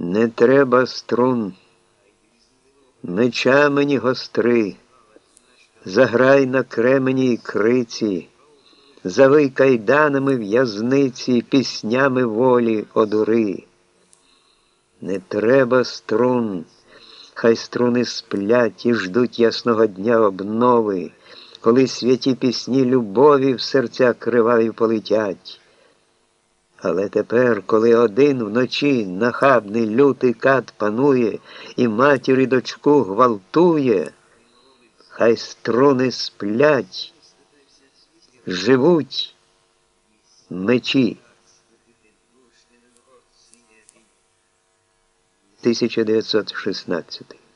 Не треба струн, меча мені гостри, заграй на кременій криці, завий кайданами в'язниці, піснями волі одури. Не треба струн, хай струни сплять і ждуть ясного дня обнови, коли святі пісні любові в серця криваві полетять. Але тепер, коли один вночі нахабний лютий кат панує і матір і дочку гвалтує, хай струни сплять, живуть мечі. 1916